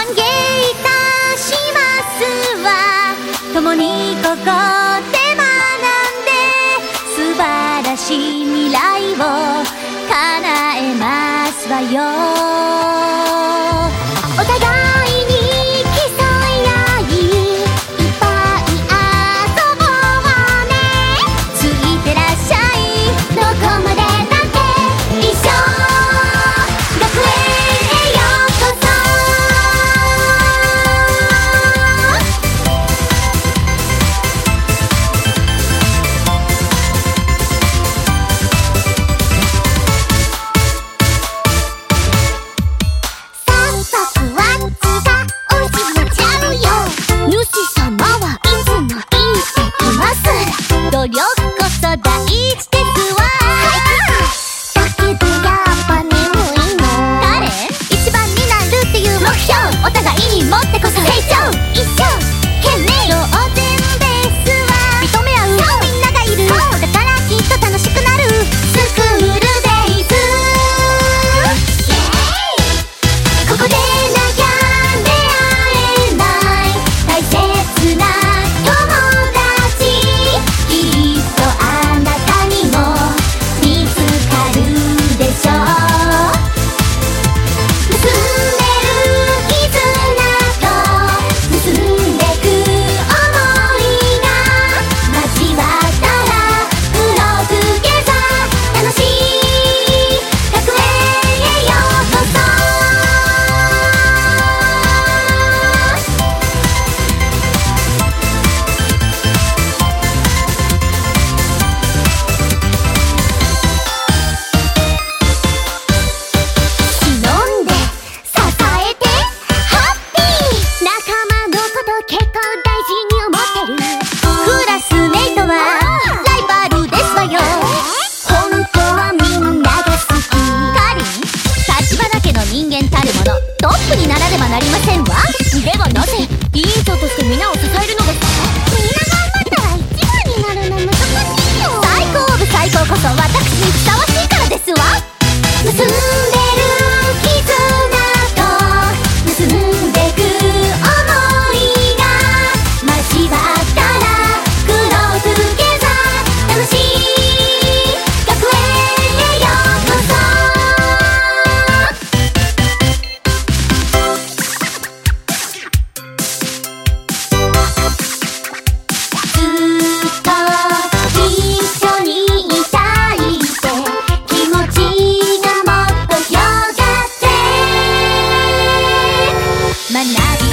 歓迎いたしますわ。共にここで学んで素晴らしい未来を叶えますわよ。つ学び